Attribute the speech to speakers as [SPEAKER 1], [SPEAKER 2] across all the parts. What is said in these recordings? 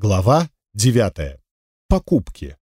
[SPEAKER 1] Глава 9. Покупки.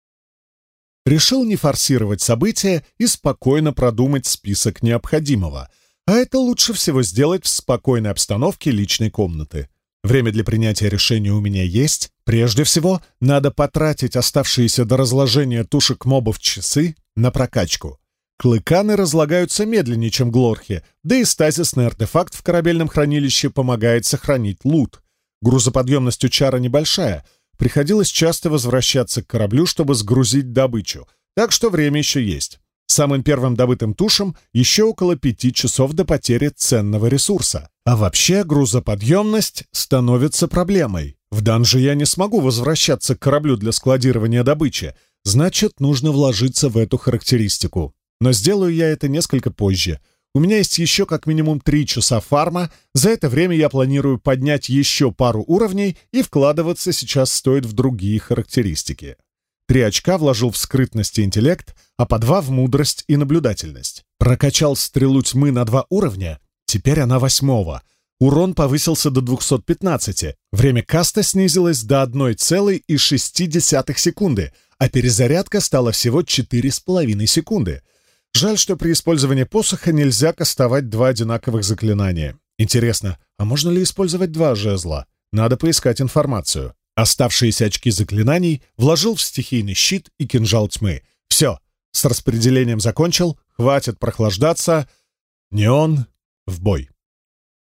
[SPEAKER 1] Решил не форсировать события и спокойно продумать список необходимого, а это лучше всего сделать в спокойной обстановке личной комнаты. Время для принятия решения у меня есть. Прежде всего, надо потратить оставшиеся до разложения тушек мобов часы на прокачку. Клыканы разлагаются медленнее, чем глорхи, да и стазисный артефакт в корабельном хранилище помогает сохранить лут — Грузоподъемность у чара небольшая. Приходилось часто возвращаться к кораблю, чтобы сгрузить добычу. Так что время еще есть. Самым первым добытым тушем еще около пяти часов до потери ценного ресурса. А вообще грузоподъемность становится проблемой. В данже я не смогу возвращаться к кораблю для складирования добычи. Значит, нужно вложиться в эту характеристику. Но сделаю я это несколько позже — у меня есть еще как минимум три часа фарма. За это время я планирую поднять еще пару уровней, и вкладываться сейчас стоит в другие характеристики. Три очка вложил в скрытность и интеллект, а по два в мудрость и наблюдательность. Прокачал стрелу тьмы на два уровня, теперь она восьмого. Урон повысился до 215, время каста снизилось до 1,6 секунды, а перезарядка стала всего 4,5 секунды — Жаль, что при использовании посоха нельзя кастовать два одинаковых заклинания. Интересно, а можно ли использовать два жезла? Надо поискать информацию. Оставшиеся очки заклинаний вложил в стихийный щит и кинжал тьмы. Все, с распределением закончил, хватит прохлаждаться. Неон в бой.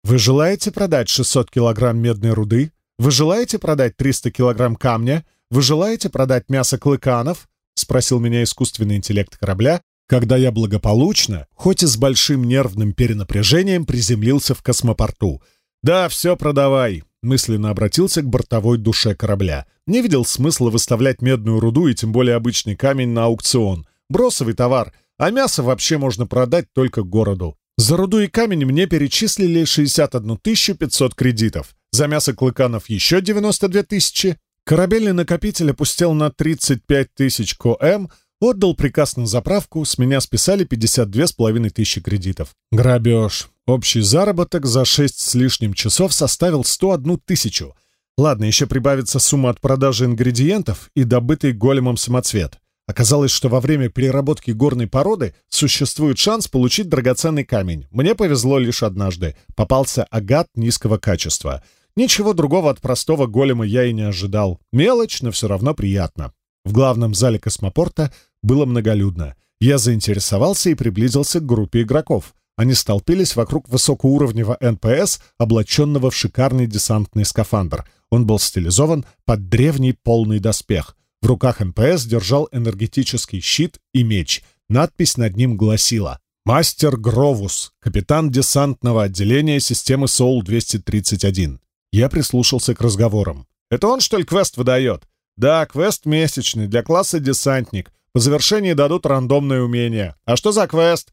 [SPEAKER 1] Вы желаете продать 600 килограмм медной руды? Вы желаете продать 300 килограмм камня? Вы желаете продать мясо клыканов? — спросил меня искусственный интеллект корабля, Когда я благополучно, хоть и с большим нервным перенапряжением, приземлился в космопорту. «Да, все, продавай!» — мысленно обратился к бортовой душе корабля. Не видел смысла выставлять медную руду и тем более обычный камень на аукцион. Бросовый товар, а мясо вообще можно продать только городу. За руду и камень мне перечислили 61 500 кредитов, за мясо клыканов еще 92 тысячи, корабельный накопитель опустил на 35 тысяч КОМ — от дал приказ на заправку, с меня списали 52,5 тысячи кредитов. Грабеж. Общий заработок за 6 с лишним часов составил 101 тысячу. Ладно, еще прибавится сумма от продажи ингредиентов и добытый големом самоцвет. Оказалось, что во время переработки горной породы существует шанс получить драгоценный камень. Мне повезло лишь однажды. Попался агат низкого качества. Ничего другого от простого голема я и не ожидал. Мелочь, но все равно приятно. В главном зале космопорта было многолюдно. Я заинтересовался и приблизился к группе игроков. Они столпились вокруг высокоуровневого НПС, облаченного в шикарный десантный скафандр. Он был стилизован под древний полный доспех. В руках НПС держал энергетический щит и меч. Надпись над ним гласила «Мастер Гровус, капитан десантного отделения системы Соул-231». Я прислушался к разговорам. «Это он, что ли, квест выдает?» «Да, квест месячный, для класса десантник. По По завершении дадут рандомное умение. А что за квест?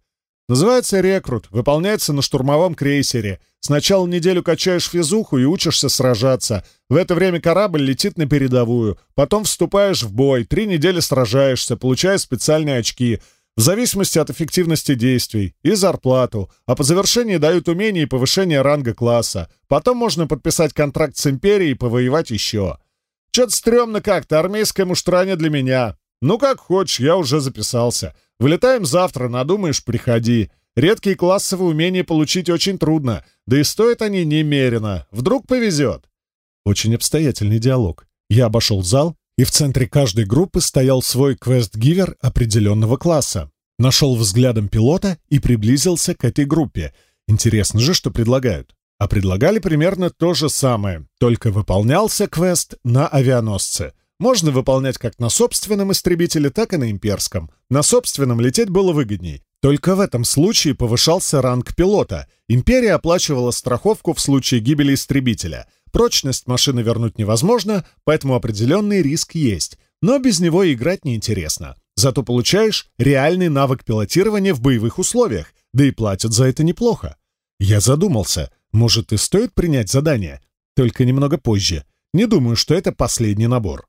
[SPEAKER 1] Называется «Рекрут». Выполняется на штурмовом крейсере. Сначала неделю качаешь физуху и учишься сражаться. В это время корабль летит на передовую. Потом вступаешь в бой. Три недели сражаешься, получая специальные очки. В зависимости от эффективности действий. И зарплату. А по завершении дают умение и повышение ранга класса. Потом можно подписать контракт с Империей и повоевать еще. Чё-то стрёмно как-то. Армейская муштра не для меня. «Ну, как хочешь, я уже записался. Вылетаем завтра, надумаешь, приходи. Редкие классовые умения получить очень трудно, да и стоят они немерено. Вдруг повезет». Очень обстоятельный диалог. Я обошел зал, и в центре каждой группы стоял свой квест-гивер определенного класса. Нашел взглядом пилота и приблизился к этой группе. Интересно же, что предлагают. А предлагали примерно то же самое, только выполнялся квест на авианосце — можно выполнять как на собственном истребителе, так и на имперском. На собственном лететь было выгодней. Только в этом случае повышался ранг пилота. Империя оплачивала страховку в случае гибели истребителя. Прочность машины вернуть невозможно, поэтому определенный риск есть. Но без него играть неинтересно. Зато получаешь реальный навык пилотирования в боевых условиях, да и платят за это неплохо. Я задумался, может и стоит принять задание, только немного позже. Не думаю, что это последний набор. Возле входа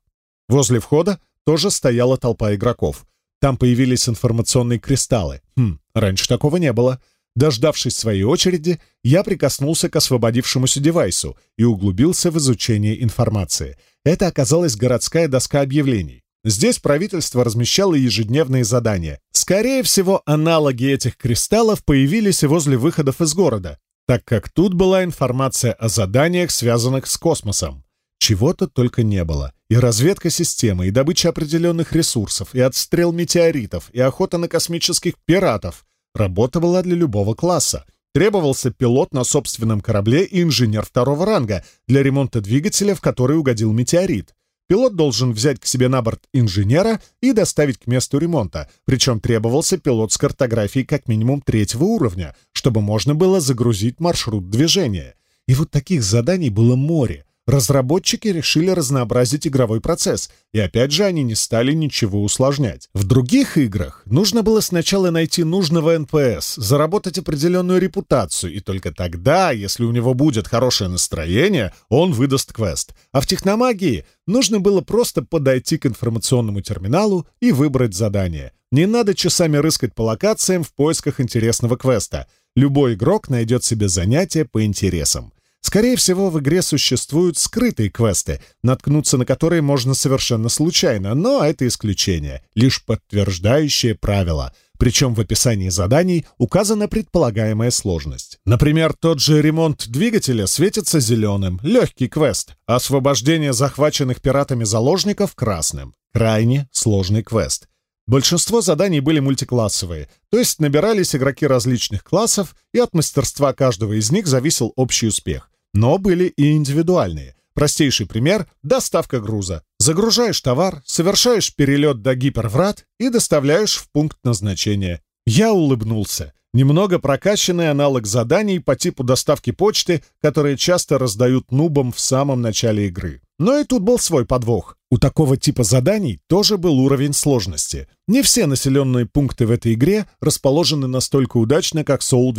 [SPEAKER 1] тоже стояла толпа игроков. Там появились информационные кристаллы. Хм, раньше такого не было. Дождавшись своей очереди, я прикоснулся к освободившемуся девайсу и углубился в изучение информации. Это оказалась городская доска объявлений. Здесь правительство размещало ежедневные задания. Скорее всего, аналоги этих кристаллов появились и возле выходов из города, так как тут была информация о заданиях, связанных с космосом. Чего-то только не было. И разведка системы, и добыча определенных ресурсов, и отстрел метеоритов, и охота на космических пиратов. Работа была для любого класса. Требовался пилот на собственном корабле и инженер второго ранга для ремонта двигателя, в который угодил метеорит. Пилот должен взять к себе на борт инженера и доставить к месту ремонта, причем требовался пилот с картографией как минимум третьего уровня, чтобы можно было загрузить маршрут движения. И вот таких заданий было море. разработчики решили разнообразить игровой процесс, и опять же они не стали ничего усложнять. В других играх нужно было сначала найти нужного НПС, заработать определенную репутацию, и только тогда, если у него будет хорошее настроение, он выдаст квест. А в техномагии нужно было просто подойти к информационному терминалу и выбрать задание. Не надо часами рыскать по локациям в поисках интересного квеста. Любой игрок найдет себе занятие по интересам. Скорее всего, в игре существуют скрытые квесты, наткнуться на которые можно совершенно случайно, но это исключение, лишь подтверждающее правило. Причем в описании заданий указана предполагаемая сложность. Например, тот же ремонт двигателя светится зеленым, легкий квест, а освобождение захваченных пиратами заложников — красным, крайне сложный квест. Большинство заданий были мультиклассовые, то есть набирались игроки различных классов, и от мастерства каждого из них зависел общий успех. Но были и индивидуальные. Простейший пример — доставка груза. Загружаешь товар, совершаешь перелет до гиперврат и доставляешь в пункт назначения. Я улыбнулся. Немного прокачанный аналог заданий по типу доставки почты, которые часто раздают нубам в самом начале игры. Но и тут был свой подвох. У такого типа заданий тоже был уровень сложности. Не все населенные пункты в этой игре расположены настолько удачно, как Soul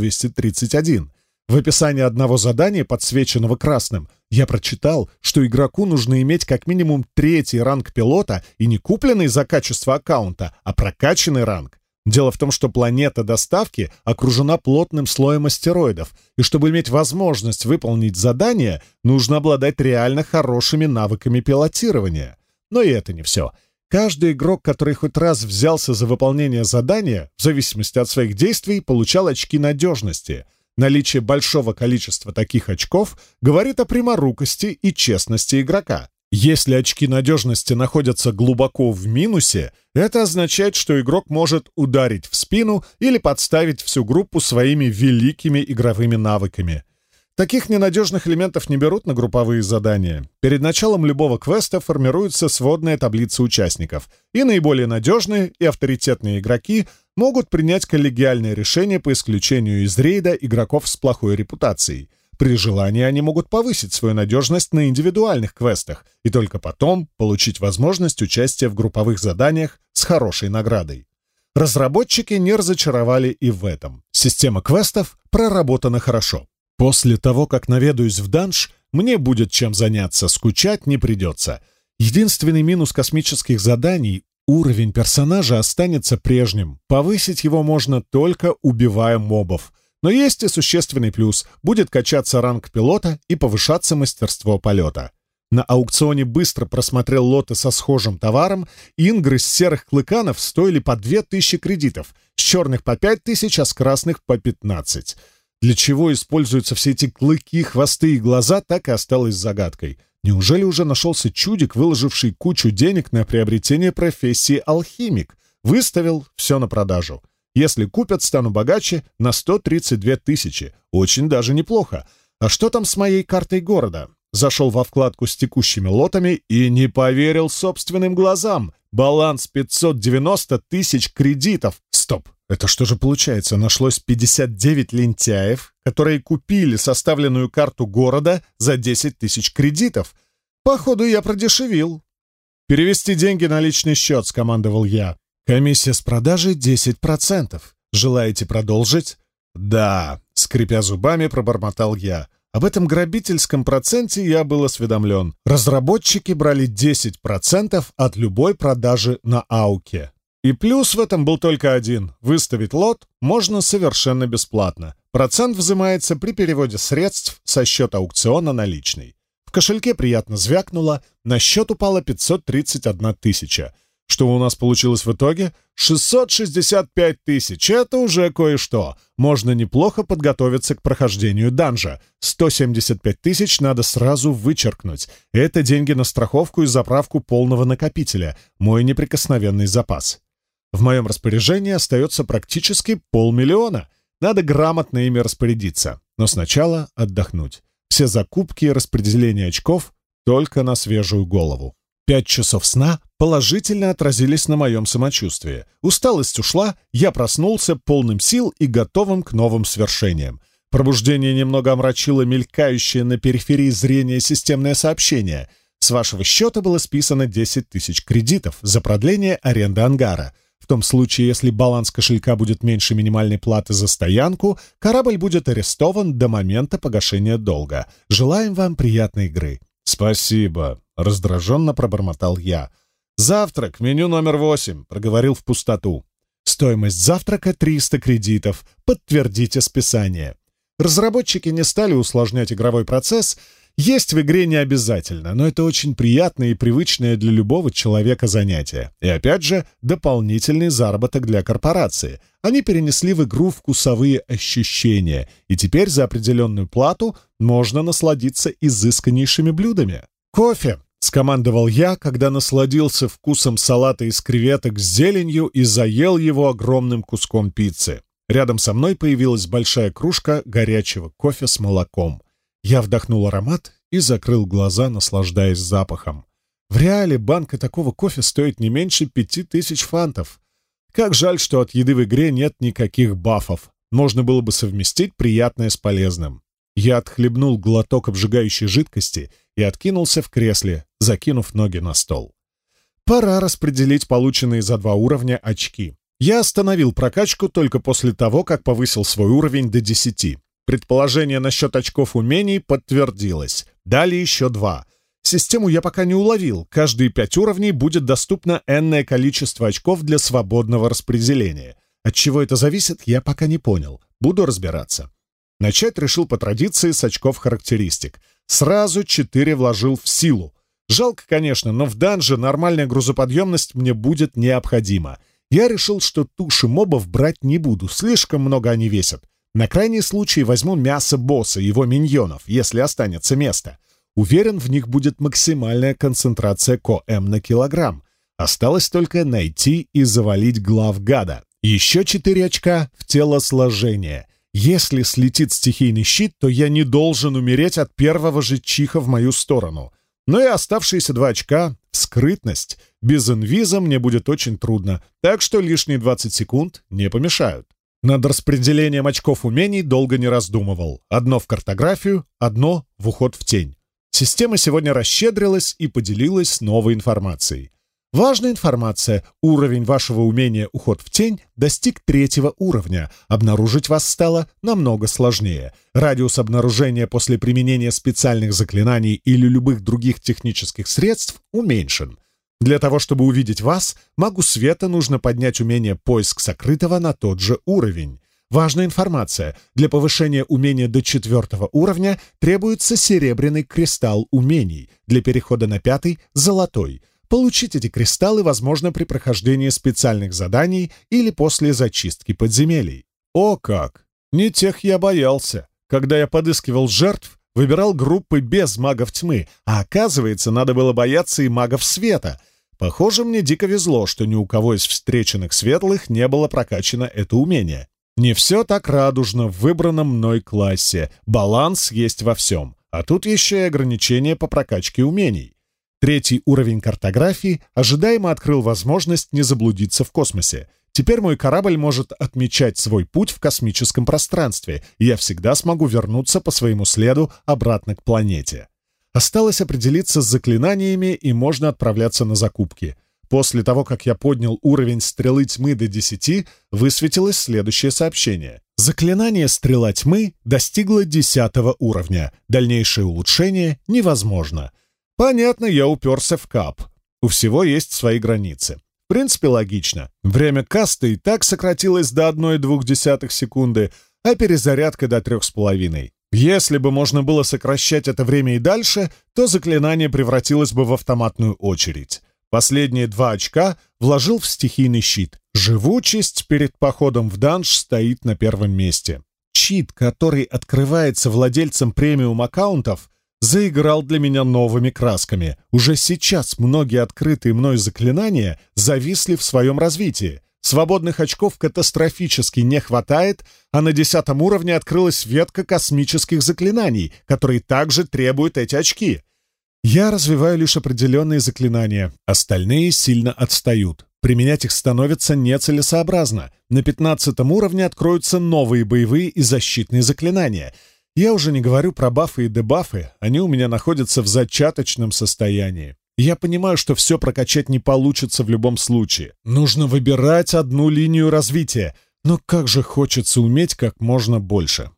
[SPEAKER 1] 231. В описании одного задания, подсвеченного красным, я прочитал, что игроку нужно иметь как минимум третий ранг пилота и не купленный за качество аккаунта, а прокачанный ранг. Дело в том, что планета доставки окружена плотным слоем астероидов, и чтобы иметь возможность выполнить задание, нужно обладать реально хорошими навыками пилотирования. Но и это не все. Каждый игрок, который хоть раз взялся за выполнение задания, в зависимости от своих действий, получал очки надежности — наличие большого количества таких очков говорит о пряморукости и честности игрока. Если очки надежности находятся глубоко в минусе, это означает, что игрок может ударить в спину или подставить всю группу своими великими игровыми навыками. Таких ненадежных элементов не берут на групповые задания. Перед началом любого квеста формируется сводная таблица участников, и наиболее надежные и авторитетные игроки могут принять коллегиальное решение по исключению из рейда игроков с плохой репутацией. При желании они могут повысить свою надежность на индивидуальных квестах и только потом получить возможность участия в групповых заданиях с хорошей наградой. Разработчики не разочаровали и в этом. Система квестов проработана хорошо. После того, как наведаюсь в данж, мне будет чем заняться, скучать не придется. Единственный минус космических заданий Уровень персонажа останется прежним. Повысить его можно только убивая мобов. Но есть и существенный плюс. Будет качаться ранг пилота и повышаться мастерство полета. На аукционе быстро просмотрел лоты со схожим товаром. Ингры с серых клыканов стоили по 2000 кредитов, с черных по 5000, а с красных по 15. Для чего используются все эти клыки, хвосты и глаза, так и осталось загадкой. Неужели уже нашелся чудик, выложивший кучу денег на приобретение профессии алхимик? Выставил все на продажу. Если купят, стану богаче на 132 тысячи. Очень даже неплохо. А что там с моей картой города? Зашел во вкладку с текущими лотами и не поверил собственным глазам. Баланс 590 тысяч кредитов. Стоп, это что же получается? Нашлось 59 лентяев, которые купили составленную карту города за 10 тысяч кредитов. Походу, я продешевил. «Перевести деньги на личный счет», — скомандовал я. «Комиссия с продажи 10%. Желаете продолжить?» «Да», — скрипя зубами, пробормотал я. Об этом грабительском проценте я был осведомлен. Разработчики брали 10% от любой продажи на Ауке. И плюс в этом был только один. Выставить лот можно совершенно бесплатно. Процент взимается при переводе средств со счета аукциона наличный. В кошельке приятно звякнуло, на счет упало 531 тысяча. Что у нас получилось в итоге? 665 тысяч. Это уже кое-что. Можно неплохо подготовиться к прохождению данжа. 175 тысяч надо сразу вычеркнуть. Это деньги на страховку и заправку полного накопителя. Мой неприкосновенный запас. В В моем распоряжении остается практически полмиллиона. Надо грамотно ими распорядиться, но сначала отдохнуть. Все закупки и распределение очков только на свежую голову. Пять часов сна положительно отразились на моем самочувствии. Усталость ушла, я проснулся полным сил и готовым к новым свершениям. Пробуждение немного омрачило мелькающее на периферии зрения системное сообщение. С вашего счета было списано 10 тысяч кредитов за продление аренды ангара — В том случае, если баланс кошелька будет меньше минимальной платы за стоянку, корабль будет арестован до момента погашения долга. Желаем вам приятной игры. «Спасибо», — раздраженно пробормотал я. «Завтрак, меню номер восемь», — проговорил в пустоту. «Стоимость завтрака — 300 кредитов. Подтвердите списание». Есть в игре не обязательно, но это очень приятное и привычное для любого человека занятие. И опять же, дополнительный заработок для корпорации. Они перенесли в игру вкусовые ощущения, и теперь за определенную плату можно насладиться изысканнейшими блюдами. Кофе. Скомандовал я, когда насладился вкусом салата из креветок с зеленью и заел его огромным куском пиццы. Рядом со мной появилась большая кружка горячего кофе с молоком. Я вдохнул аромат и закрыл глаза, наслаждаясь запахом. В реале банка такого кофе стоит не меньше пяти тысяч фантов. Как жаль, что от еды в игре нет никаких бафов. Можно было бы совместить приятное с полезным. Я отхлебнул глоток обжигающей жидкости и откинулся в кресле, закинув ноги на стол. Пора распределить полученные за два уровня очки. Я остановил прокачку только после того, как повысил свой уровень до десяти. Предположение насчет очков умений подтвердилось. Далее еще два. Систему я пока не уловил. Каждые пять уровней будет доступно энное количество очков для свободного распределения. От чего это зависит, я пока не понял. Буду разбираться. Начать решил по традиции с очков характеристик. Сразу четыре вложил в силу. Жалко, конечно, но в данже нормальная грузоподъемность мне будет необходима. Я решил, что туши мобов брать не буду, слишком много они весят. На крайний случай возьму мясо босса, его миньонов, если останется место. Уверен, в них будет максимальная концентрация КОМ на килограмм. Осталось только найти и завалить глав гада. Еще четыре очка в телосложение. Если слетит стихийный щит, то я не должен умереть от первого же чиха в мою сторону. Но ну и оставшиеся два очка — скрытность. Без инвиза мне будет очень трудно, так что лишние 20 секунд не помешают. Над распределением очков умений долго не раздумывал. Одно в картографию, одно в уход в тень. Система сегодня расщедрилась и поделилась новой информацией. Важная информация. Уровень вашего умения «Уход в тень» достиг третьего уровня. Обнаружить вас стало намного сложнее. Радиус обнаружения после применения специальных заклинаний или любых других технических средств уменьшен. Для того, чтобы увидеть вас, магу света нужно поднять умение поиск сокрытого на тот же уровень. Важная информация. Для повышения умения до четвертого уровня требуется серебряный кристалл умений, для перехода на пятый — золотой. Получить эти кристаллы возможно при прохождении специальных заданий или после зачистки подземелий. О как! Не тех я боялся. Когда я подыскивал жертв, выбирал группы без магов тьмы, а оказывается, надо было бояться и магов света — Похоже, мне дико везло, что ни у кого из встреченных светлых не было прокачано это умение. Не все так радужно в выбранном мной классе. Баланс есть во всем. А тут еще и ограничения по прокачке умений. Третий уровень картографии ожидаемо открыл возможность не заблудиться в космосе. Теперь мой корабль может отмечать свой путь в космическом пространстве, и я всегда смогу вернуться по своему следу обратно к планете. Осталось определиться с заклинаниями, и можно отправляться на закупки. После того, как я поднял уровень стрелы тьмы до 10, высветилось следующее сообщение. Заклинание «Стрела тьмы» достигло 10 уровня. Дальнейшее улучшение невозможно. Понятно, я уперся в кап. У всего есть свои границы. В принципе, логично. Время каста и так сократилось до 1,2 секунды, а перезарядка до 3,5. Если бы можно было сокращать это время и дальше, то заклинание превратилось бы в автоматную очередь. Последние два очка вложил в стихийный щит. Живучесть перед походом в данж стоит на первом месте. Чит, который открывается владельцам премиум-аккаунтов, заиграл для меня новыми красками. Уже сейчас многие открытые мной заклинания зависли в своем развитии — Свободных очков катастрофически не хватает, а на десятом уровне открылась ветка космических заклинаний, которые также требуют эти очки. Я развиваю лишь определенные заклинания, остальные сильно отстают. Применять их становится нецелесообразно. На пятнадцатом уровне откроются новые боевые и защитные заклинания — я уже не говорю про бафы и дебафы, они у меня находятся в зачаточном состоянии. Я понимаю, что все прокачать не получится в любом случае. Нужно выбирать одну линию развития, но как же хочется уметь как можно больше.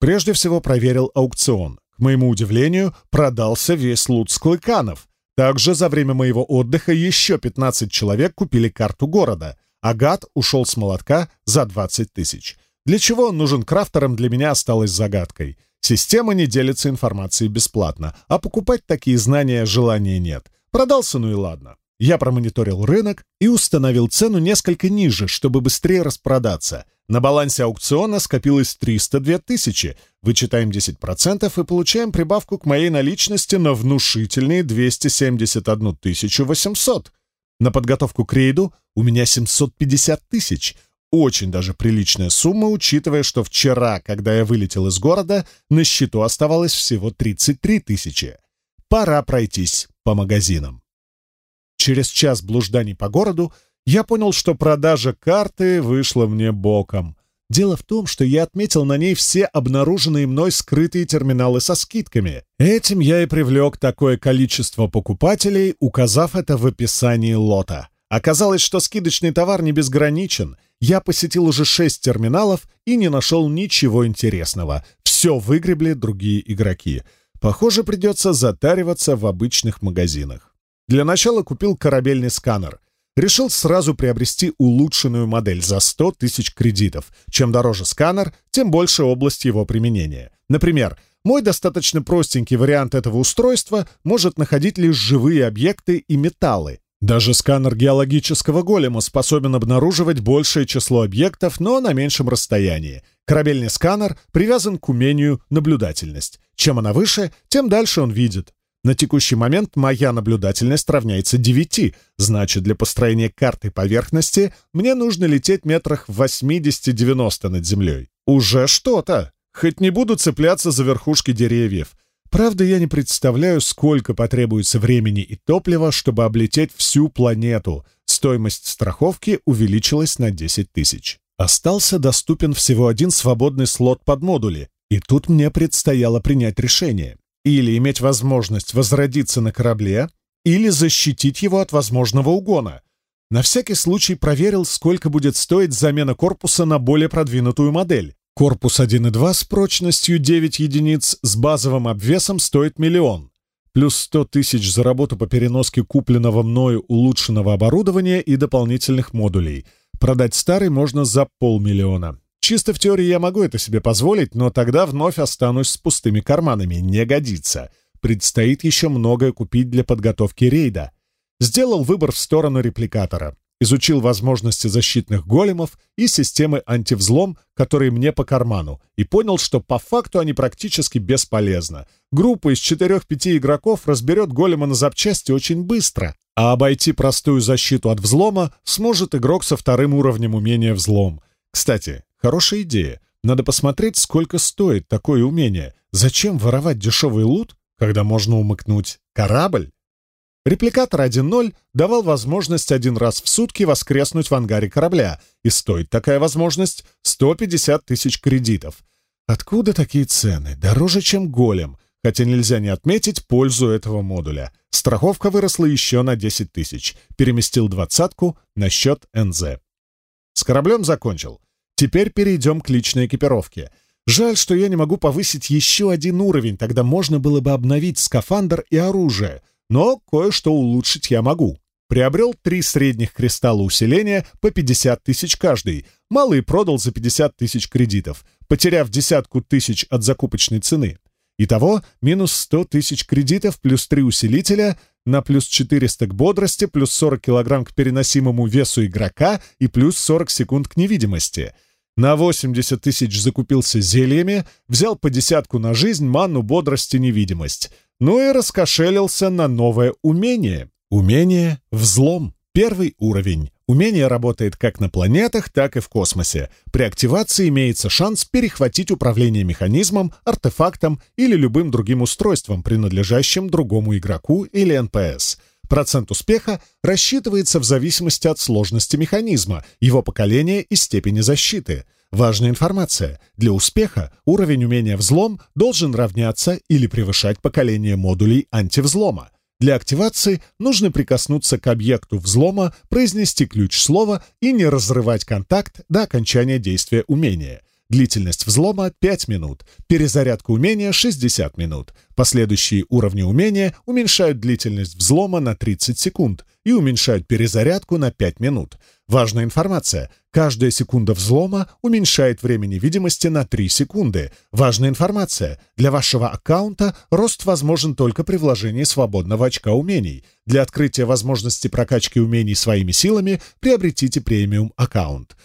[SPEAKER 1] Прежде всего проверил аукцион. К моему удивлению, продался весь лут с клыканов. Также за время моего отдыха еще 15 человек купили карту города. Агат ушел с молотка за 20 тысяч. Для чего он нужен крафтерам, для меня осталось загадкой — Система не делится информацией бесплатно, а покупать такие знания желания нет. Продался, ну и ладно. Я промониторил рынок и установил цену несколько ниже, чтобы быстрее распродаться. На балансе аукциона скопилось 302 тысячи. Вычитаем 10% и получаем прибавку к моей наличности на внушительные 271 800. На подготовку к рейду у меня 750 тысяч — очень даже приличная сумма, учитывая, что вчера, когда я вылетел из города, на счету оставалось всего 33 тысячи. Пора пройтись по магазинам. Через час блужданий по городу я понял, что продажа карты вышла мне боком. Дело в том, что я отметил на ней все обнаруженные мной скрытые терминалы со скидками. Этим я и привлек такое количество покупателей, указав это в описании лота. Оказалось, что скидочный товар не безграничен — я посетил уже шесть терминалов и не нашел ничего интересного. Все выгребли другие игроки. Похоже, придется затариваться в обычных магазинах. Для начала купил корабельный сканер. Решил сразу приобрести улучшенную модель за 100 тысяч кредитов. Чем дороже сканер, тем больше область его применения. Например, мой достаточно простенький вариант этого устройства может находить лишь живые объекты и металлы, даже сканер геологического голема способен обнаруживать большее число объектов, но на меньшем расстоянии. Корабельный сканер привязан к умению наблюдательность. Чем она выше, тем дальше он видит. На текущий момент моя наблюдательность равняется 9, значит, для построения карты поверхности мне нужно лететь метрах в 80-90 над землей. Уже что-то! Хоть не буду цепляться за верхушки деревьев. Правда, я не представляю, сколько потребуется времени и топлива, чтобы облететь всю планету. Стоимость страховки увеличилась на 10 тысяч. Остался доступен всего один свободный слот под модули, и тут мне предстояло принять решение. Или иметь возможность возродиться на корабле, или защитить его от возможного угона. На всякий случай проверил, сколько будет стоить замена корпуса на более продвинутую модель. Корпус 1,2 с прочностью 9 единиц с базовым обвесом стоит миллион, плюс 100 тысяч за работу по переноске купленного мною улучшенного оборудования и дополнительных модулей. Продать старый можно за полмиллиона. Чисто в теории я могу это себе позволить, но тогда вновь останусь с пустыми карманами. Не годится. Предстоит еще многое купить для подготовки рейда. Сделал выбор в сторону репликатора изучил возможности защитных големов и системы антивзлом, которые мне по карману, и понял, что по факту они практически бесполезны. Группа из 4-5 игроков разберет голема на запчасти очень быстро, а обойти простую защиту от взлома сможет игрок со вторым уровнем умения взлом. Кстати, хорошая идея. Надо посмотреть, сколько стоит такое умение. Зачем воровать дешевый лут, когда можно умыкнуть корабль? Репликатор 1.0 давал возможность один раз в сутки воскреснуть в ангаре корабля, и стоит такая возможность 150 тысяч кредитов. Откуда такие цены? Дороже, чем голем, хотя нельзя не отметить пользу этого модуля. Страховка выросла еще на 10 тысяч, переместил двадцатку на счет НЗ. С кораблем закончил. Теперь перейдем к личной экипировке. Жаль, что я не могу повысить еще один уровень, тогда можно было бы обновить скафандр и оружие — но кое-что улучшить я могу. приобрел три средних кристалла усиления по 50 тысяч каждый, малый продал за 50 тысяч кредитов, потеряв десятку тысяч от закупочной цены. Итого минус 100 тысяч кредитов плюс три усилителя на плюс 400 к бодрости, плюс 40 килограмм к переносимому весу игрока и плюс 40 секунд к невидимости. На 80 тысяч закупился зельями, взял по десятку на жизнь, ману, бодрость и невидимость. Ну Ну и раскошелился на новое умение. Умение «Взлом». Первый уровень. Умение работает как на планетах, так и в космосе. При активации имеется шанс перехватить управление механизмом, артефактом или любым другим устройством, принадлежащим другому игроку или НПС. Процент успеха рассчитывается в зависимости от сложности механизма, его поколения и степени защиты — Важная информация. Для успеха уровень умения «Взлом» должен равняться или превышать поколение модулей антивзлома. Для активации нужно прикоснуться к объекту взлома, произнести ключ слова и не разрывать контакт до окончания действия умения. Длительность взлома 5 минут, перезарядка умения 60 минут. Последующие уровни умения уменьшают длительность взлома на 30 секунд и уменьшают перезарядку на 5 минут. Важная информация. Каждая секунда взлома уменьшает время невидимости на 3 секунды. Важная информация. Для вашего аккаунта рост возможен только при вложении свободного очка умений. Для открытия возможности прокачки умений своими силами приобретите премиум аккаунт.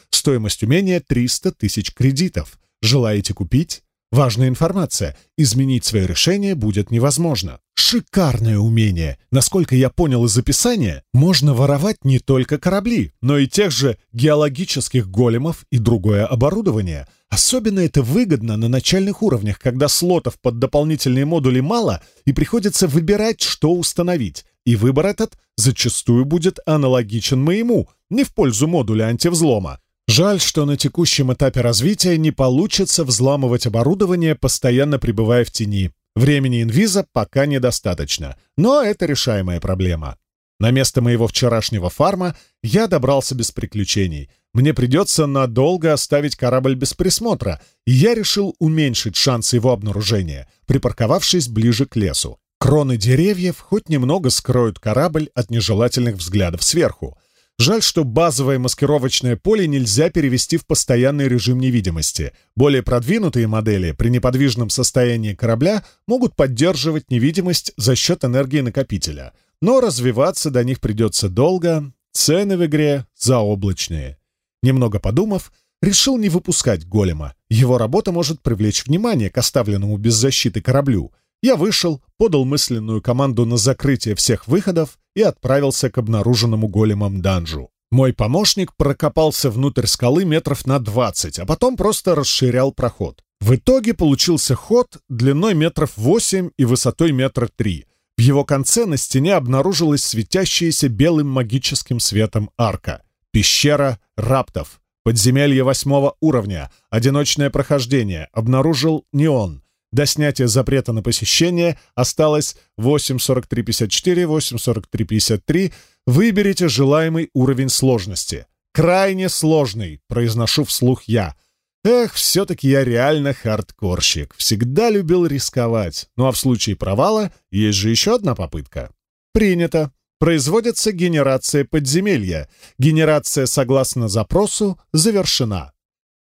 [SPEAKER 1] Стоимость умения 300 тысяч кредитов. Желаете купить? Важная информация. Изменить свое решение будет невозможно. Шикарное умение. Насколько я понял из описания, можно воровать не только корабли, но и тех же геологических големов и другое оборудование. Особенно это выгодно на начальных уровнях, когда слотов под дополнительные модули мало и приходится выбирать, что установить. И выбор этот зачастую будет аналогичен моему, не в пользу модуля антивзлома. Жаль, что на текущем этапе развития не получится взламывать оборудование, постоянно пребывая в тени. времени инвиза пока недостаточно, но это решаемая проблема. На место моего вчерашнего фарма я добрался без приключений. Мне придется надолго оставить корабль без присмотра, и я решил уменьшить шансы его обнаружения, припарковавшись ближе к лесу. Кроны деревьев хоть немного скроют корабль от нежелательных взглядов сверху, Жаль, что базовое маскировочное поле нельзя перевести в постоянный режим невидимости. Более продвинутые модели при неподвижном состоянии корабля могут поддерживать невидимость за счет энергии накопителя, но развиваться до них придется долго, цены в игре заоблачные. Немного подумав, решил не выпускать голема. Его работа может привлечь внимание к оставленному без защиты кораблю. Я вышел, подал мысленную команду на закрытие всех выходов — и отправился к обнаруженному големом данжу. Мой помощник прокопался внутрь скалы метров на 20, а потом просто расширял проход. В итоге получился ход длиной метров 8 и высотой метр 3. В его конце на стене обнаружилась светящаяся белым магическим светом арка. Пещера раптов. Подземелье восьмого уровня. Одиночное прохождение. Обнаружил не он. неон. До снятия запрета на посещение осталось 8.43.54, 8.43.53. Выберите желаемый уровень сложности. Крайне сложный, произношу вслух я. Эх, все-таки я реально хардкорщик. Всегда любил рисковать. Ну а в случае провала есть же еще одна попытка. Принято. Производится генерация подземелья. Генерация, согласно запросу, завершена.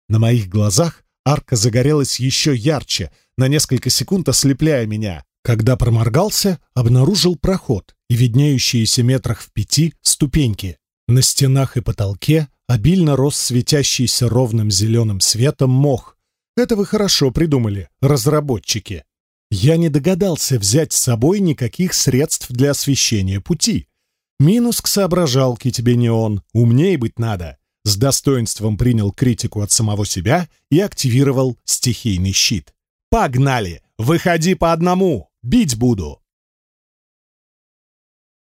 [SPEAKER 1] На моих глазах Арка загорелась еще ярче. На несколько секунд ослепляя меня. Когда проморгался, обнаружил проход и виднеющиеся метрах в пяти ступеньки. На стенах и потолке обильно рос светящийся ровным зеленым светом мох. Это вы хорошо придумали, разработчики. Я не догадался взять с собой никаких средств для освещения пути. Минус к соображалке тебе не он, умнее быть надо с достоинством принял критику от самого себя и активировал стихийный щит. «Погнали! Выходи по одному! Бить буду!»